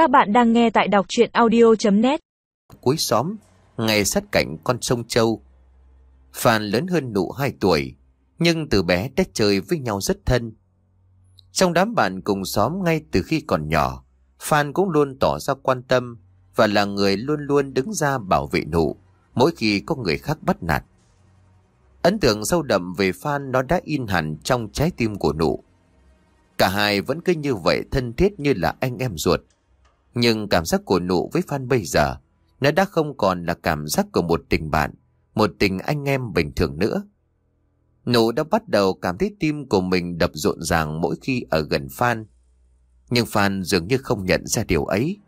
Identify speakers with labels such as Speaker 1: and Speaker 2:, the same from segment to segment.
Speaker 1: Các bạn đang nghe tại đọc chuyện audio.net
Speaker 2: Cuối xóm, ngay sát cạnh con sông Châu. Phan lớn hơn nụ 2 tuổi, nhưng từ bé đã chơi với nhau rất thân. Trong đám bạn cùng xóm ngay từ khi còn nhỏ, Phan cũng luôn tỏ ra quan tâm và là người luôn luôn đứng ra bảo vệ nụ mỗi khi có người khác bắt nạt. Ấn tượng sâu đậm về Phan nó đã in hẳn trong trái tim của nụ. Cả hai vẫn cứ như vậy thân thiết như là anh em ruột. Nhưng cảm giác của nụ với Phan bây giờ, nó đã không còn là cảm giác của một tình bạn, một tình anh em bình thường nữa. Nụ đã bắt đầu cảm thấy tim của mình đập rộn ràng mỗi khi ở gần Phan. Nhưng Phan dường như không nhận ra điều ấy.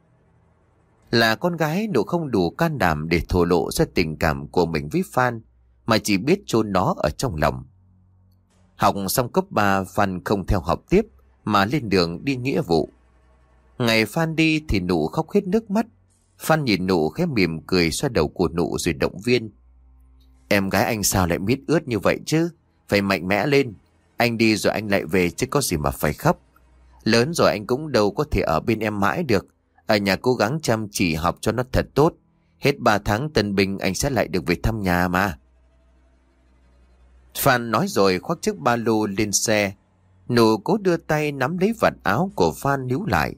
Speaker 2: Là con gái nụ không đủ can đảm để thổ lộ ra tình cảm của mình với Phan, mà chỉ biết chôn nó ở trong lòng. Học xong cấp 3 Phan không theo học tiếp mà lên đường đi nghĩa vụ. Ngày Phan đi thì nụ khóc hết nước mắt. Phan nhìn nụ khẽ mỉm cười xoa đầu của nụ rồi động viên. Em gái anh sao lại biết ướt như vậy chứ? Phải mạnh mẽ lên. Anh đi rồi anh lại về chứ có gì mà phải khóc. Lớn rồi anh cũng đâu có thể ở bên em mãi được. Ở nhà cố gắng chăm chỉ học cho nó thật tốt. Hết 3 tháng tân binh anh sẽ lại được về thăm nhà mà. Phan nói rồi khoác chiếc ba lô lên xe. Nụ cố đưa tay nắm lấy vạt áo của Phan níu lại.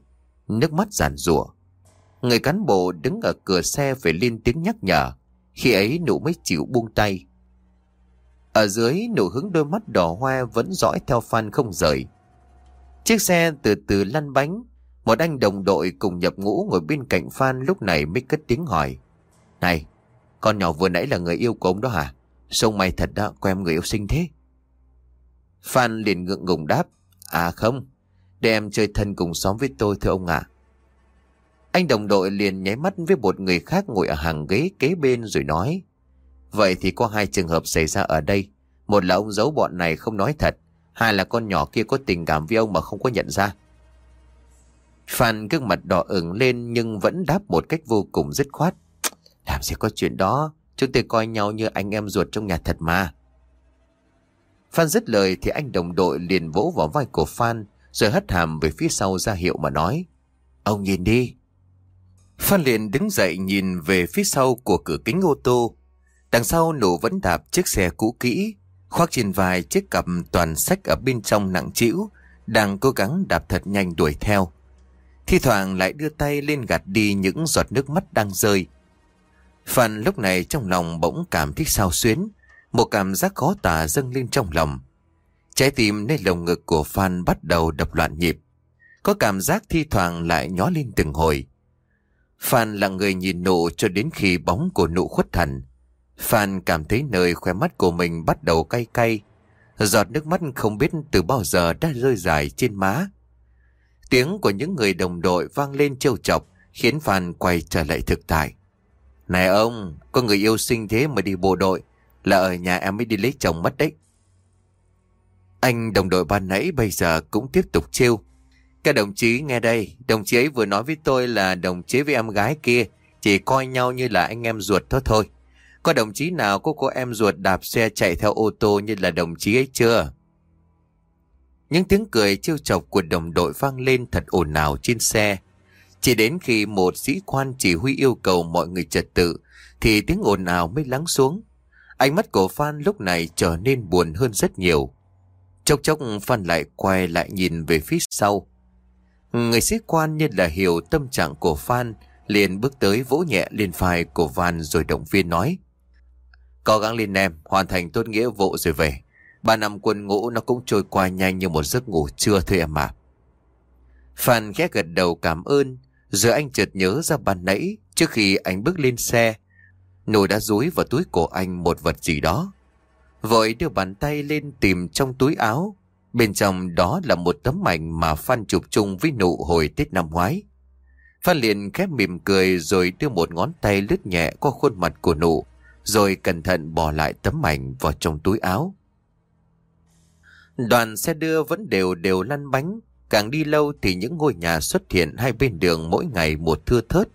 Speaker 2: Nước mắt giàn rủa Người cán bộ đứng ở cửa xe phải lên tiếng nhắc nhở. Khi ấy nụ mới chịu buông tay. Ở dưới nụ hướng đôi mắt đỏ hoe vẫn dõi theo Phan không rời. Chiếc xe từ từ lăn bánh. Một anh đồng đội cùng nhập ngũ ngồi bên cạnh Phan lúc này mới cất tiếng hỏi. Này, con nhỏ vừa nãy là người yêu của ông đó hả? Sông mày thật đó, quen em người yêu sinh thế. Phan liền ngượng ngùng đáp. À không, để em chơi thân cùng xóm với tôi thưa ông ạ. Anh đồng đội liền nháy mắt với một người khác ngồi ở hàng ghế kế bên rồi nói. Vậy thì có hai trường hợp xảy ra ở đây. Một là ông giấu bọn này không nói thật. Hai là con nhỏ kia có tình cảm với ông mà không có nhận ra. Phan gương mặt đỏ ửng lên nhưng vẫn đáp một cách vô cùng dứt khoát. Làm gì có chuyện đó, chúng tôi coi nhau như anh em ruột trong nhà thật mà. Phan dứt lời thì anh đồng đội liền vỗ vào vai của Phan rồi hất hàm về phía sau ra hiệu mà nói. Ông nhìn đi. Phan liền đứng dậy nhìn về phía sau của cửa kính ô tô. Đằng sau nổ vẫn đạp chiếc xe cũ kỹ, khoác trên vai chiếc cặp toàn sách ở bên trong nặng trĩu, đang cố gắng đạp thật nhanh đuổi theo. Thi thoảng lại đưa tay lên gạt đi những giọt nước mắt đang rơi. Phan lúc này trong lòng bỗng cảm thấy sao xuyến, một cảm giác khó tả dâng lên trong lòng. Trái tim nơi lồng ngực của Phan bắt đầu đập loạn nhịp. Có cảm giác thi thoảng lại nhó lên từng hồi. Phan là người nhìn nụ cho đến khi bóng của nụ khuất thần. Phan cảm thấy nơi khóe mắt của mình bắt đầu cay cay. Giọt nước mắt không biết từ bao giờ đã rơi dài trên má. Tiếng của những người đồng đội vang lên trêu chọc khiến Phan quay trở lại thực tại. Này ông, có người yêu sinh thế mà đi bộ đội là ở nhà em mới đi lấy chồng mất đấy. Anh đồng đội ban nãy bây giờ cũng tiếp tục trêu. Các đồng chí nghe đây, đồng chí ấy vừa nói với tôi là đồng chí với em gái kia chỉ coi nhau như là anh em ruột thôi thôi. Có đồng chí nào có cô em ruột đạp xe chạy theo ô tô như là đồng chí ấy chưa? Những tiếng cười trêu chọc của đồng đội vang lên thật ồn ào trên xe. Chỉ đến khi một sĩ quan chỉ huy yêu cầu mọi người trật tự thì tiếng ồn ào mới lắng xuống. Ánh mắt của Phan lúc này trở nên buồn hơn rất nhiều. Chốc chốc Phan lại quay lại nhìn về phía sau. Người sĩ quan như là hiểu tâm trạng của Phan, liền bước tới vỗ nhẹ lên vai của Van rồi động viên nói. Cố gắng lên em, hoàn thành tốt nghĩa vụ rồi về. Ba năm quân ngũ nó cũng trôi qua nhanh như một giấc ngủ trưa thôi em ạ. Phan ghé gật đầu cảm ơn, rồi anh chợt nhớ ra ban nãy, trước khi anh bước lên xe, nồi đã dúi vào túi cổ anh một vật gì đó. Vội đưa bàn tay lên tìm trong túi áo. Bên trong đó là một tấm ảnh mà Phan chụp chung với nụ hồi Tết năm ngoái. Phan liền khép mỉm cười rồi đưa một ngón tay lướt nhẹ qua khuôn mặt của nụ, rồi cẩn thận bỏ lại tấm ảnh vào trong túi áo. Đoàn xe đưa vẫn đều đều lăn bánh, càng đi lâu thì những ngôi nhà xuất hiện hai bên đường mỗi ngày một thưa thớt.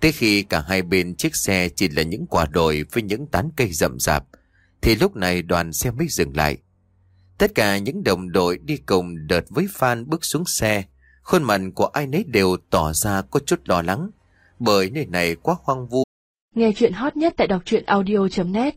Speaker 2: Tới khi cả hai bên chiếc xe chỉ là những quả đồi với những tán cây rậm rạp, thì lúc này đoàn xe mới dừng lại. Tất cả những đồng đội đi cùng đợt với Phan bước xuống xe, Khuôn mặt của ai nấy đều tỏ ra có chút lo lắng, bởi nơi này quá hoang vu.
Speaker 3: Nghe chuyện hot nhất tại đọc truyện audio.net